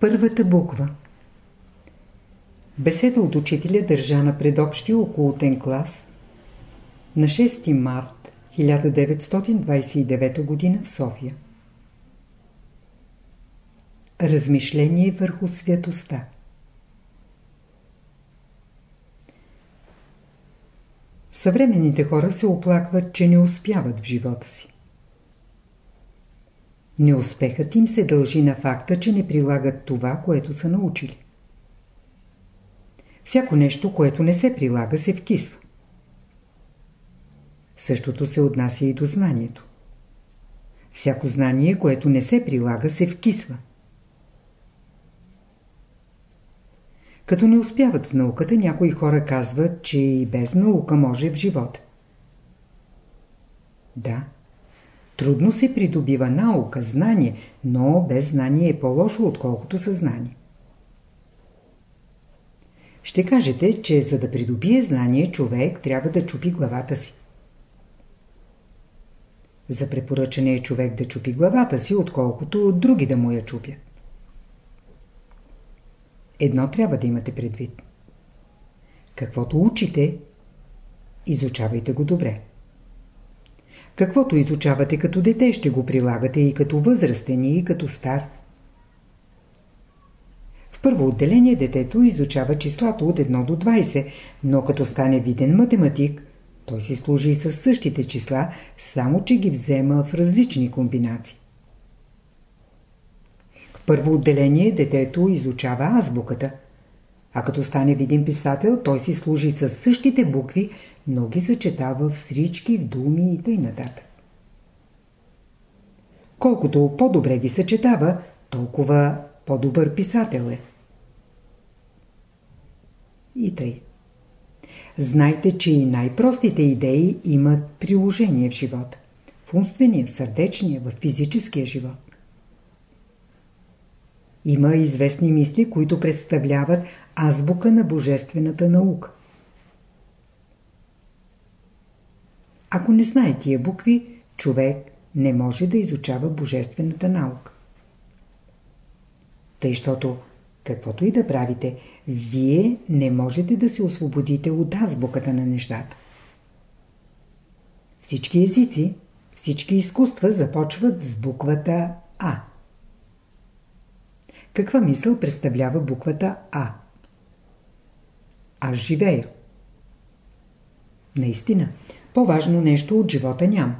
Първата буква Беседа от учителя държа на предобщия околотен клас на 6 март 1929 г. в София. Размишление върху светостта Съвременните хора се оплакват, че не успяват в живота си. Неуспехът им се дължи на факта, че не прилагат това, което са научили. Всяко нещо, което не се прилага, се вкисва. Същото се отнася и до знанието. Всяко знание, което не се прилага, се вкисва. Като не успяват в науката, някои хора казват, че и без наука може в живота. Да, трудно се придобива наука, знание, но без знание е по-лошо, отколкото съзнание. Ще кажете, че за да придобие знание, човек трябва да чупи главата си. За препоръчане е човек да чупи главата си, отколкото други да му я чупят. Едно трябва да имате предвид. Каквото учите, изучавайте го добре. Каквото изучавате като дете, ще го прилагате и като възрастен, и като стар. В първо отделение детето изучава числата от 1 до 20, но като стане виден математик, той си служи с същите числа, само че ги взема в различни комбинации. В първо отделение детето изучава азбуката, а като стане виден писател, той си служи с същите букви, но ги съчетава в всички в думи и т.н. Колкото по-добре ги съчетава, толкова по-добър писател е. И тъй. Знайте, че и най-простите идеи имат приложение в живота. В умствения, в сърдечния, в физическия живот. Има известни мисли, които представляват азбука на божествената наука. Ако не знае тия букви, човек не може да изучава божествената наука. Тъй, защото каквото и да правите, вие не можете да се освободите от азбуката на нещата. Всички езици, всички изкуства започват с буквата А. Каква мисъл представлява буквата А? Аз живея. Наистина, по-важно нещо от живота няма.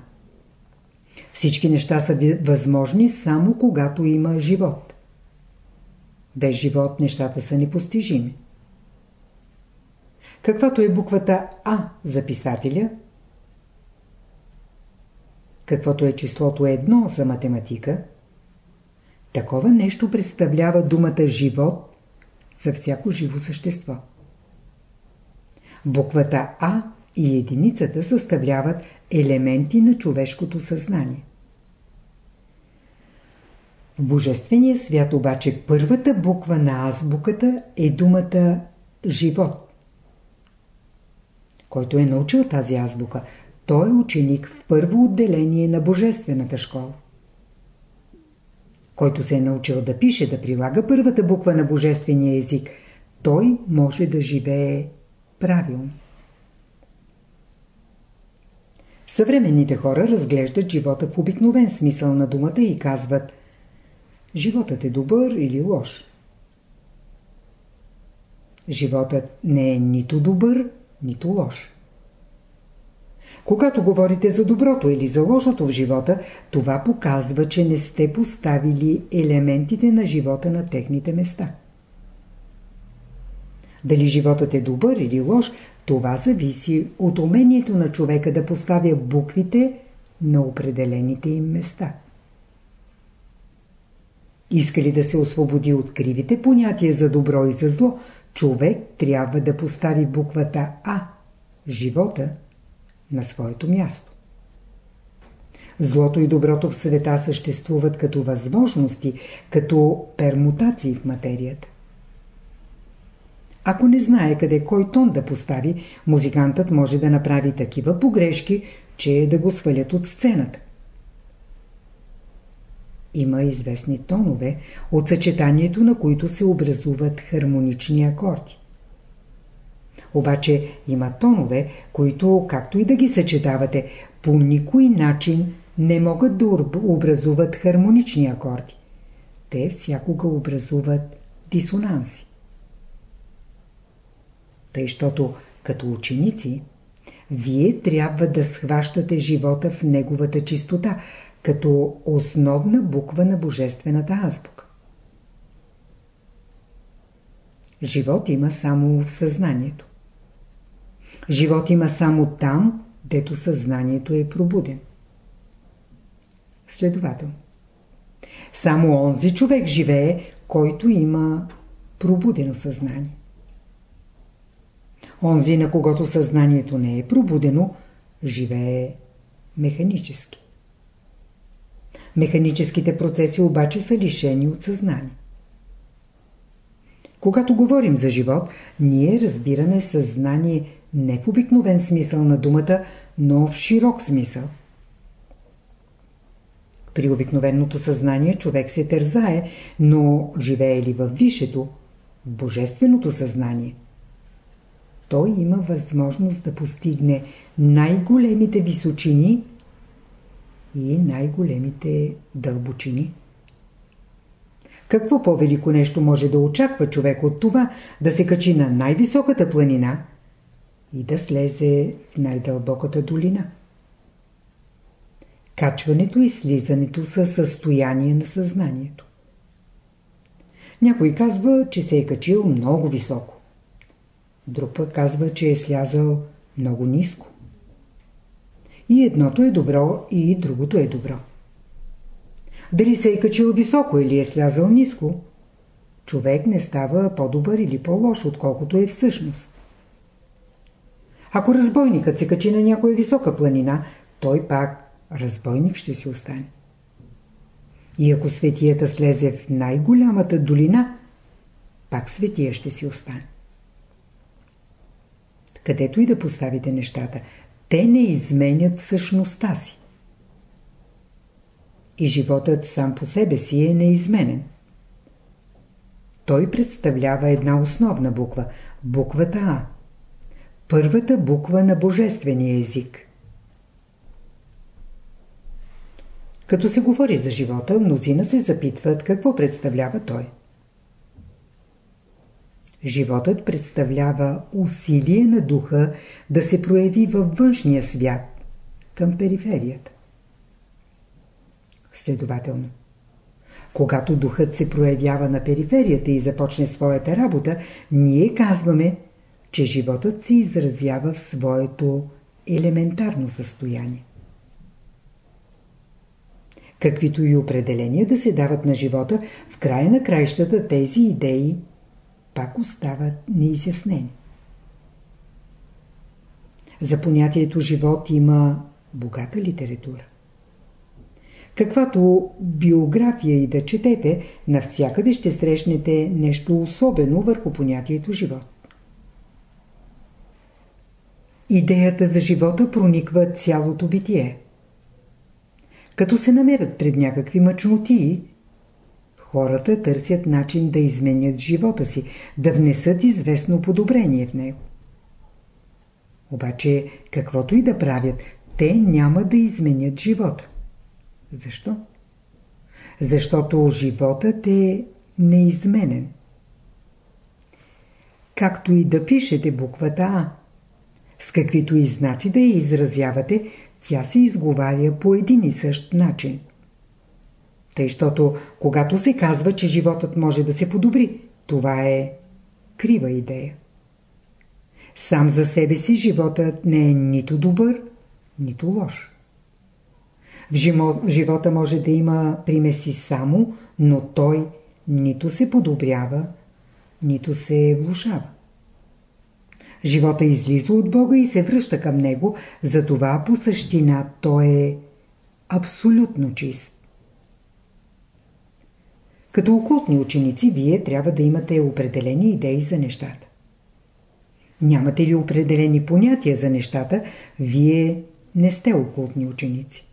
Всички неща са възможни само когато има живот. Без живот нещата са непостижими. Каквато е буквата А за писателя, каквото е числото 1 за математика, такова нещо представлява думата живот за всяко живо същество. Буквата А и единицата съставляват елементи на човешкото съзнание. В Божествения свят обаче първата буква на азбуката е думата живот. Който е научил тази азбука, той е ученик в първо отделение на Божествената школа. Който се е научил да пише, да прилага първата буква на Божествения език, той може да живее правилно. Съвременните хора разглеждат живота в обикновен смисъл на думата и казват Животът е добър или лош. Животът не е нито добър, нито лош. Когато говорите за доброто или за лошото в живота, това показва, че не сте поставили елементите на живота на техните места. Дали животът е добър или лош, това зависи от умението на човека да поставя буквите на определените им места. Иска ли да се освободи от кривите понятия за добро и за зло, човек трябва да постави буквата А, живота, на своето място. Злото и доброто в света съществуват като възможности, като пермутации в материята. Ако не знае къде кой тон да постави, музикантът може да направи такива погрешки, че да го свалят от сцената. има известни тонове, от съчетанието на които се образуват хармонични акорди. Обаче има тонове, които, както и да ги съчетавате, по никой начин не могат да образуват хармонични акорди. Те всякога образуват дисонанси. Тъй, щото като ученици, вие трябва да схващате живота в неговата чистота, като основна буква на Божествената азбука. Живот има само в съзнанието. Живот има само там, дето съзнанието е пробуден. Следователно. Само онзи човек живее, който има пробудено съзнание. Онзи, на когото съзнанието не е пробудено, живее механически. Механическите процеси обаче са лишени от съзнание. Когато говорим за живот, ние разбираме съзнание не в обикновен смисъл на думата, но в широк смисъл. При обикновеното съзнание човек се тързае, но живее ли в висшето, божественото съзнание, той има възможност да постигне най-големите височини и най-големите дълбочини. Какво по-велико нещо може да очаква човек от това да се качи на най-високата планина и да слезе в най-дълбоката долина? Качването и слизането са състояние на съзнанието. Някой казва, че се е качил много високо. Друг път казва, че е слязал много ниско. И едното е добро, и другото е добро. Дали се е качил високо или е слязал ниско, човек не става по-добър или по-лош, отколкото е всъщност. Ако разбойникът се качи на някоя висока планина, той пак разбойник ще си остане. И ако светията слезе в най-голямата долина, пак светия ще си остане. Където и да поставите нещата, те не изменят същността си. И животът сам по себе си е неизменен. Той представлява една основна буква – буквата А. Първата буква на божествения език. Като се говори за живота, мнозина се запитват какво представлява той. Животът представлява усилие на духа да се прояви във външния свят, към периферията. Следователно, когато духът се проявява на периферията и започне своята работа, ние казваме, че животът се изразява в своето елементарно състояние. Каквито и определения да се дават на живота, в края на краищата тези идеи пак остават неизяснени. За понятието живот има богата литература. Каквато биография и да четете, навсякъде ще срещнете нещо особено върху понятието живот. Идеята за живота прониква цялото битие. Като се намерят пред някакви мъчноти, хората търсят начин да изменят живота си, да внесат известно подобрение в него. Обаче, каквото и да правят, те няма да изменят живота. Защо? Защото животът е неизменен. Както и да пишете буквата А, с каквито и знаци да я изразявате, тя се изговаря по един и същ начин. Тъй, защото когато се казва, че животът може да се подобри, това е крива идея. Сам за себе си животът не е нито добър, нито лош. В живота може да има примеси само, но той нито се подобрява, нито се влушава. Живота излиза от Бога и се връща към Него, затова по същина той е абсолютно чист. Като окултни ученици, вие трябва да имате определени идеи за нещата. Нямате ли определени понятия за нещата, вие не сте окултни ученици.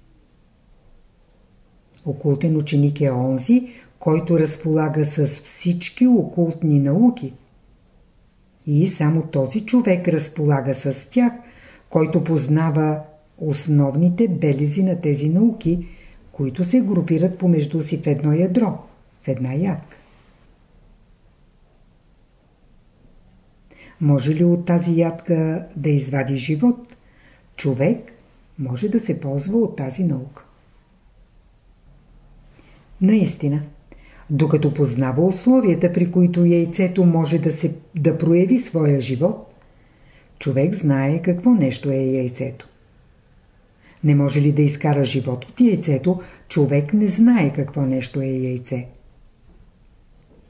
Окултен ученик е онзи, който разполага с всички окултни науки. И само този човек разполага с тях, който познава основните белези на тези науки, които се групират помежду си в едно ядро, в една ядка. Може ли от тази ядка да извади живот? Човек може да се ползва от тази наука. Наистина, докато познава условията, при които яйцето може да, се, да прояви своя живот, човек знае какво нещо е яйцето. Не може ли да изкара живот от яйцето, човек не знае какво нещо е яйце.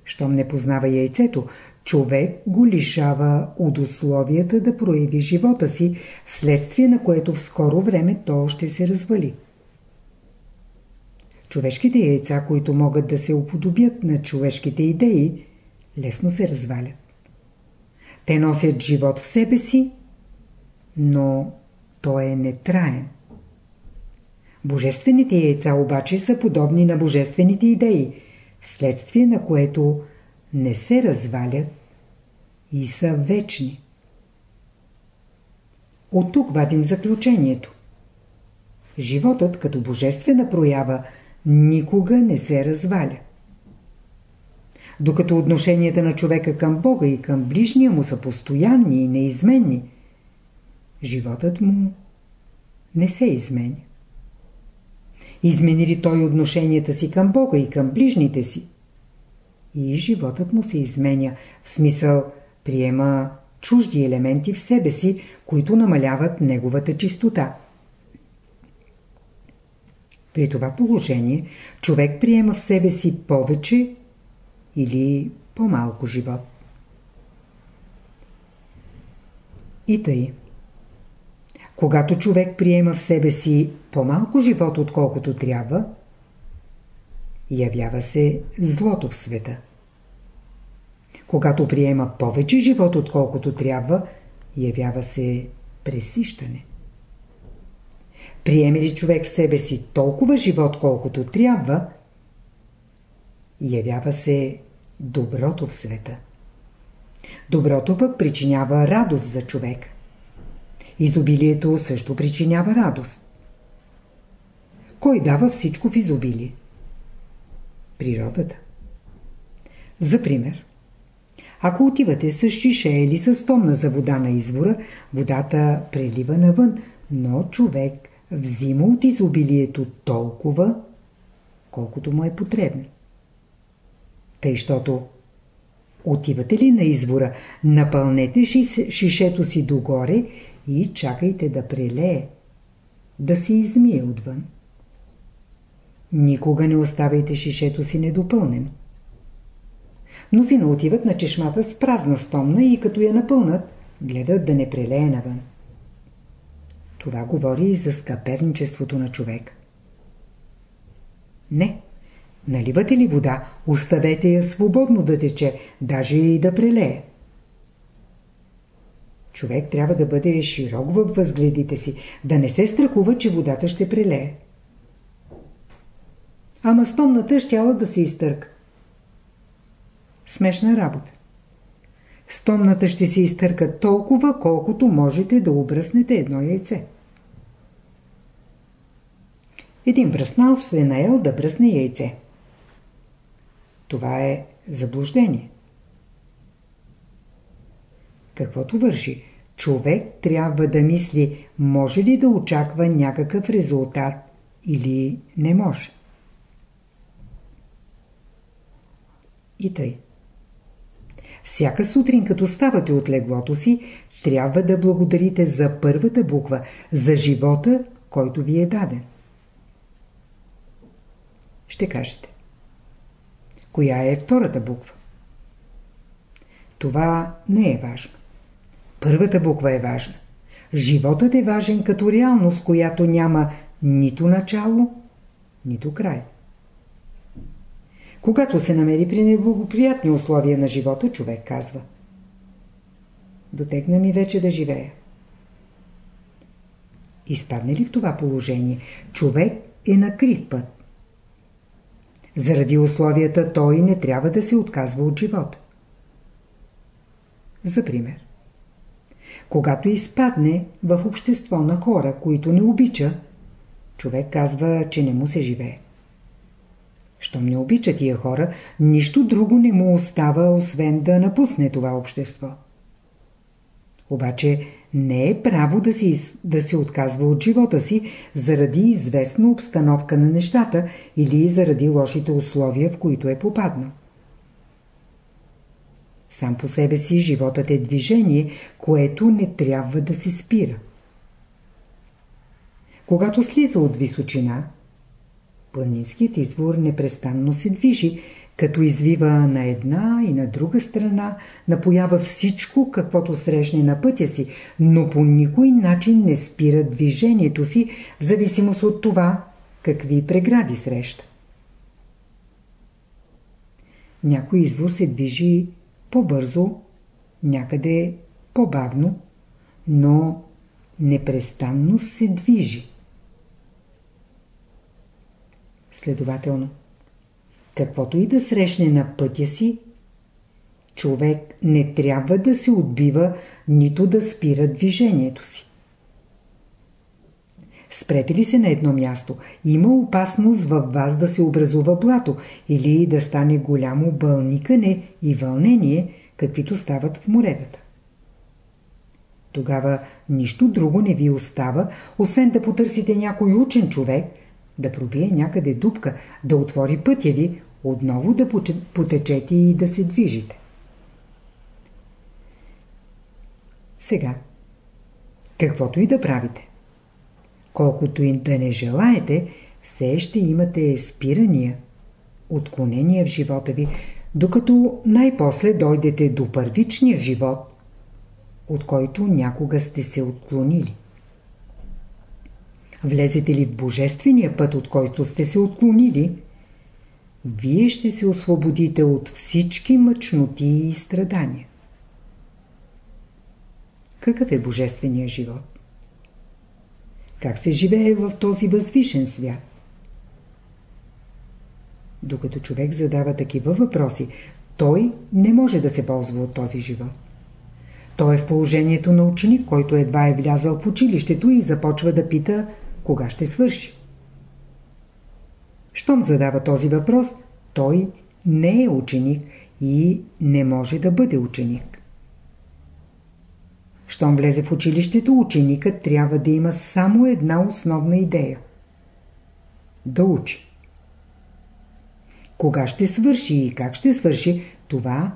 Щом не познава яйцето, човек го лишава от условията да прояви живота си, вследствие на което в скоро време то ще се развали. Човешките яйца, които могат да се уподобят на човешките идеи, лесно се развалят. Те носят живот в себе си, но той е нетраен. Божествените яйца обаче са подобни на божествените идеи, вследствие на което не се развалят и са вечни. От тук вадим заключението. Животът като божествена проява никога не се разваля. Докато отношенията на човека към Бога и към ближния му са постоянни и неизменни, животът му не се изменя. Измени ли той отношенията си към Бога и към ближните си? И животът му се изменя, в смисъл приема чужди елементи в себе си, които намаляват неговата чистота. При това положение човек приема в себе си повече или по-малко живот. И тъй. Когато човек приема в себе си по-малко живот, отколкото трябва, явява се злото в света. Когато приема повече живот, отколкото трябва, явява се пресищане. Приеме ли човек в себе си толкова живот, колкото трябва, явява се доброто в света. Доброто пък причинява радост за човек. Изобилието също причинява радост. Кой дава всичко в изобилие? Природата. За пример. Ако отивате с шише или с томна за вода на извора, водата прелива навън, но човек взима от изобилието толкова, колкото му е потребно. Тъй, щото отивате ли на извора, напълнете шишето си догоре и чакайте да прелее, да се измие отвън. Никога не оставяйте шишето си недопълнено. Мнозина отиват на чешмата с празна стомна и като я напълнат, гледат да не прелее навън. Това говори и за скъперничеството на човек. Не. Наливате ли вода, оставете я свободно да тече, даже и да прелее. Човек трябва да бъде широк във възгледите си, да не се страхува, че водата ще прелее. Ама стомната щяла да се изтърка. Смешна работа. Стомната ще се изтърка толкова, колкото можете да обръснете едно яйце. Един бръснал се е наел да бръсне яйце. Това е заблуждение. Каквото върши, човек трябва да мисли, може ли да очаква някакъв резултат или не може. И тъй. Всяка сутрин, като ставате от леглото си, трябва да благодарите за първата буква, за живота, който ви е даден. Ще кажете. Коя е втората буква? Това не е важно. Първата буква е важна. Животът е важен като реалност, която няма нито начало, нито край. Когато се намери при неблагоприятни условия на живота, човек казва Дотегна ми вече да живея. Изпадне ли в това положение, човек е на крив път. Заради условията той не трябва да се отказва от живота. За пример. Когато изпадне в общество на хора, които не обича, човек казва, че не му се живее. Щом не обича тия хора, нищо друго не му остава, освен да напусне това общество. Обаче не е право да, си, да се отказва от живота си заради известна обстановка на нещата или заради лошите условия, в които е попаднал. Сам по себе си животът е движение, което не трябва да се спира. Когато слиза от височина, планинският извор непрестанно се движи, като извива на една и на друга страна, напоява всичко, каквото срещне на пътя си, но по никой начин не спира движението си, в зависимост от това, какви прегради среща. Някой извор се движи по-бързо, някъде по-бавно, но непрестанно се движи. Следователно, каквото и да срещне на пътя си, човек не трябва да се отбива, нито да спира движението си. Спрете ли се на едно място, има опасност във вас да се образува блато или да стане голямо бълникане и вълнение, каквито стават в моретата. Тогава нищо друго не ви остава, освен да потърсите някой учен човек, да пробие някъде дупка, да отвори пътя ви, отново да потечете и да се движите. Сега, каквото и да правите, колкото и да не желаете, все ще имате спирания, отклонения в живота ви, докато най-после дойдете до първичния живот, от който някога сте се отклонили. Влезете ли в божествения път, от който сте се отклонили, вие ще се освободите от всички мъчноти и страдания. Какъв е божествения живот? Как се живее в този възвишен свят? Докато човек задава такива въпроси, той не може да се ползва от този живот. Той е в положението на ученик, който едва е влязал в училището и започва да пита кога ще свърши. Щом задава този въпрос, той не е ученик и не може да бъде ученик. Щом влезе в училището, ученикът трябва да има само една основна идея – да учи. Кога ще свърши и как ще свърши, това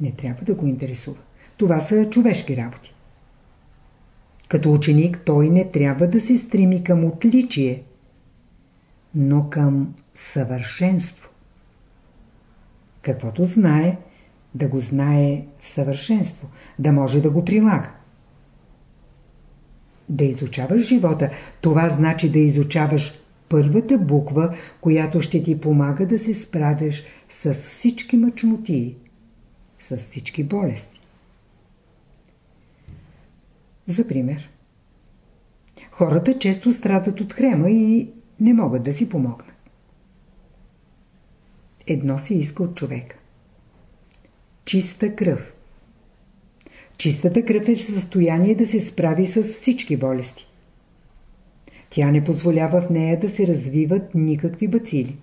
не трябва да го интересува. Това са човешки работи. Като ученик той не трябва да се стреми към отличие, но към съвършенство. Каквото знае, да го знае в съвършенство, да може да го прилага. Да изучаваш живота, това значи да изучаваш първата буква, която ще ти помага да се справиш с всички мъчноти, с всички болести. За пример. Хората често страдат от хрема и не могат да си помогнат. Едно се иска от човека. Чиста кръв. Чистата кръв е в състояние да се справи с всички болести. Тя не позволява в нея да се развиват никакви бацили.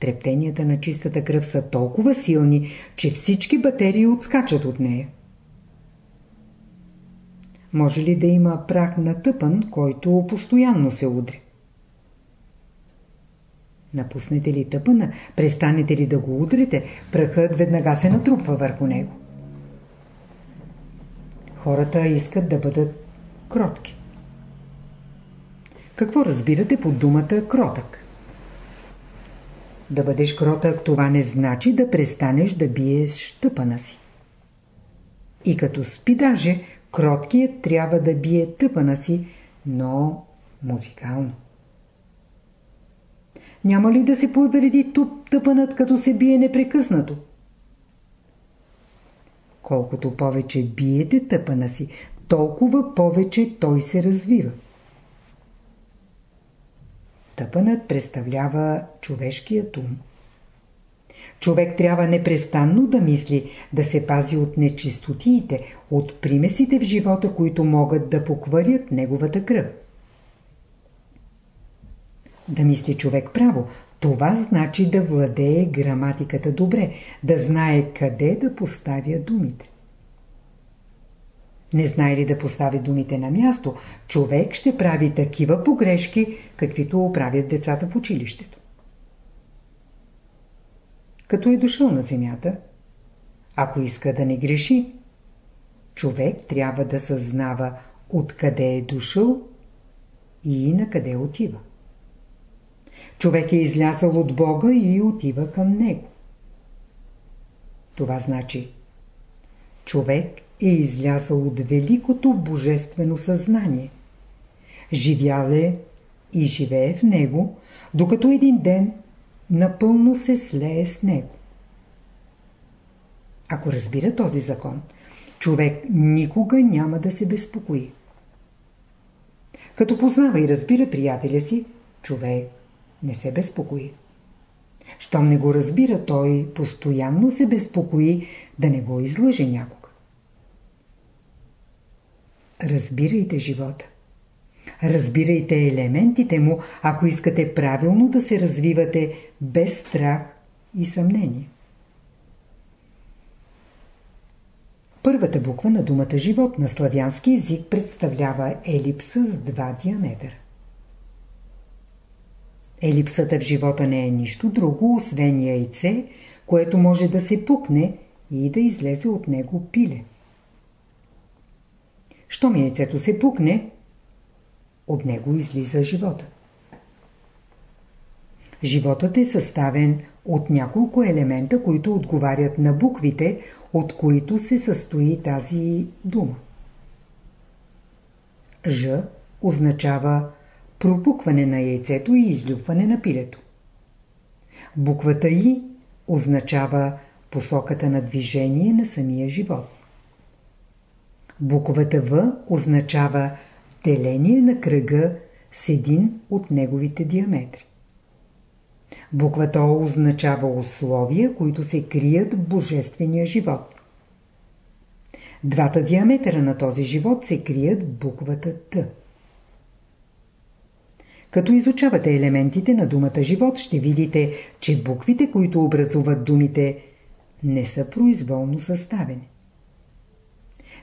Трептенията на чистата кръв са толкова силни, че всички батерии отскачат от нея. Може ли да има прах на тъпън, който постоянно се удри? Напуснете ли тъпъна, престанете ли да го удрите, прахът веднага се натрупва върху него. Хората искат да бъдат кротки. Какво разбирате под думата кротък? Да бъдеш кротък, това не значи да престанеш да биеш тъпана си. И като спи даже, Кроткият трябва да бие тъпана си, но музикално. Няма ли да се повреди туп тъпанът, като се бие непрекъснато? Колкото повече биете тъпана си, толкова повече той се развива. Тъпанът представлява човешкият ум. Човек трябва непрестанно да мисли, да се пази от нечистотиите, от примесите в живота, които могат да покварят неговата кръв. Да мисли човек право, това значи да владее граматиката добре, да знае къде да поставя думите. Не знае ли да постави думите на място, човек ще прави такива погрешки, каквито правят децата в училището. Като е дошъл на земята, ако иска да не греши, човек трябва да съзнава откъде е дошъл и на къде отива. Човек е излязъл от Бога и отива към Него. Това значи, човек е излязъл от великото божествено съзнание. Живял е и живее в него, докато един ден напълно се слее с него. Ако разбира този закон, човек никога няма да се безпокои. Като познава и разбира приятеля си, човек не се безпокои. Щом не го разбира, той постоянно се безпокои да не го излъже някога. Разбирайте живота. Разбирайте елементите му, ако искате правилно да се развивате без страх и съмнение. Първата буква на думата живот на славянски език представлява елипса с два диаметъра. Елипсата в живота не е нищо друго, освен яйце, което може да се пукне и да излезе от него пиле. Щом яйцето се пукне, от него излиза живота. Животът е съставен от няколко елемента, които отговарят на буквите, от които се състои тази дума. Ж означава пропукване на яйцето и излюпване на пилето. Буквата И означава посоката на движение на самия живот. Буквата В означава деление на кръга с един от неговите диаметри. Буквата О означава условия, които се крият в божествения живот. Двата диаметра на този живот се крият в буквата Т. Като изучавате елементите на думата живот, ще видите, че буквите, които образуват думите, не са произволно съставени.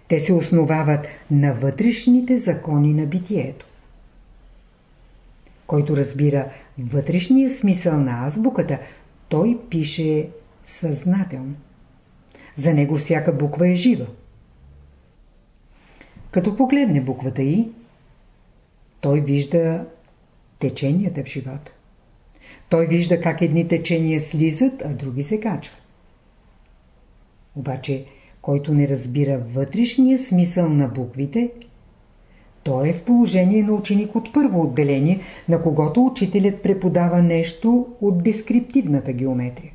Те се основават на вътрешните закони на битието. Който разбира вътрешния смисъл на азбуката, той пише съзнателно. За него всяка буква е жива. Като погледне буквата И, той вижда теченията в живота. Той вижда как едни течения слизат, а други се качват. Обаче, който не разбира вътрешния смисъл на буквите, той е в положение на ученик от първо отделение, на когото учителят преподава нещо от дескриптивната геометрия.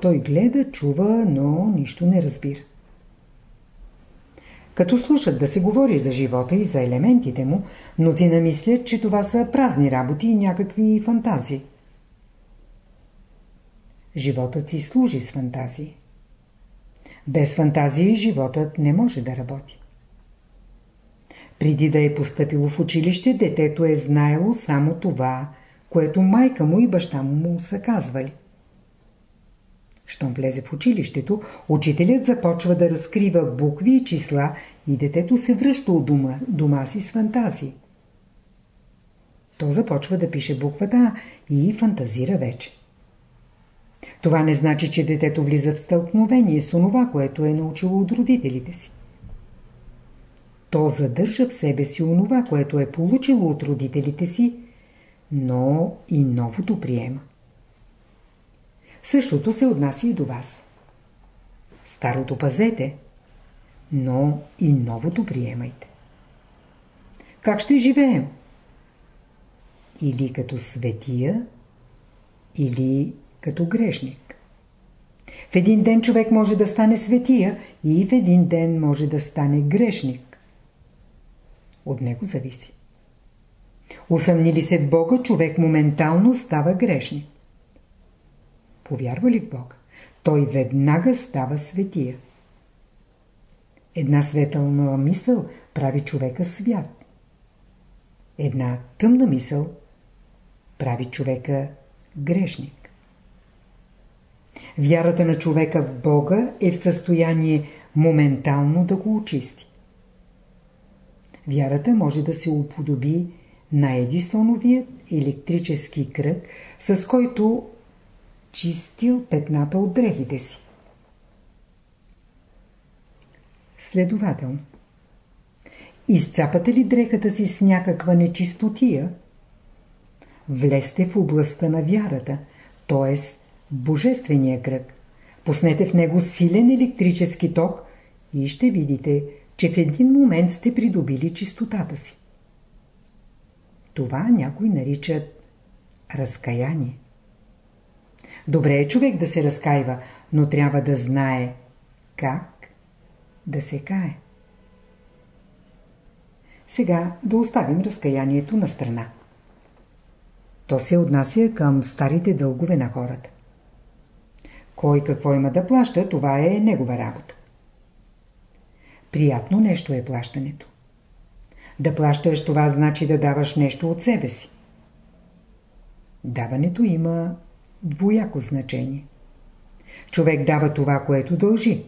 Той гледа, чува, но нищо не разбира. Като слушат да се говори за живота и за елементите му, мнозина мислят, че това са празни работи и някакви фантазии. Животът си служи с фантазии. Без фантазии животът не може да работи. Преди да е поступило в училище, детето е знаело само това, което майка му и баща му са казвали. Щом влезе в училището, учителят започва да разкрива букви и числа и детето се връща от дома, дома си с фантазии. То започва да пише буквата и фантазира вече. Това не значи, че детето влиза в стълкновение с онова, което е научило от родителите си. То задържа в себе си онова, което е получило от родителите си, но и новото приема. Същото се отнася и до вас. Старото пазете, но и новото приемайте. Как ще живеем? Или като светия, или като грешник. В един ден човек може да стане светия и в един ден може да стане грешник. От него зависи. Усъмни ли се в Бога, човек моментално става грешник. Повярва ли в Бога? Той веднага става светия. Една светълна мисъл прави човека свят. Една тъмна мисъл прави човека грешник. Вярата на човека в Бога е в състояние моментално да го очисти. Вярата може да се уподоби на едисоновият електрически кръг, с който чистил петната от дрехите си. Следователно, изцапате ли дрехата си с някаква нечистотия, влезте в областта на вярата, т.е. Божествения кръг. Пуснете в него силен електрически ток и ще видите, че в един момент сте придобили чистотата си. Това някой наричат разкаяние. Добре е човек да се разкаива, но трябва да знае как да се кае. Сега да оставим разкаянието на страна. То се отнася към старите дългове на хората. Кой какво има да плаща, това е негова работа. Приятно нещо е плащането. Да плащаш това значи да даваш нещо от себе си. Даването има двояко значение. Човек дава това, което дължи.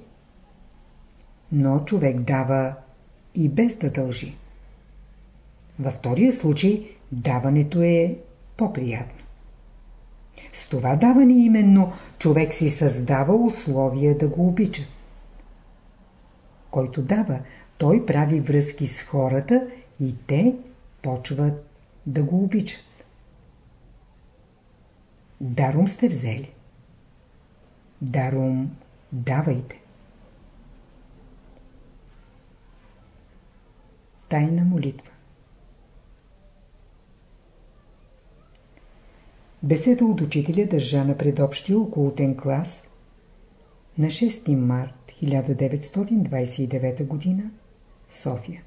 Но човек дава и без да дължи. Във втория случай даването е по-приятно. С това даване именно човек си създава условия да го обича. Който дава, той прави връзки с хората и те почват да го обичат. Даром сте взели. Даром давайте. Тайна молитва Беседа от учителя държа на предобщия околотен клас на 6 март 1929 г. София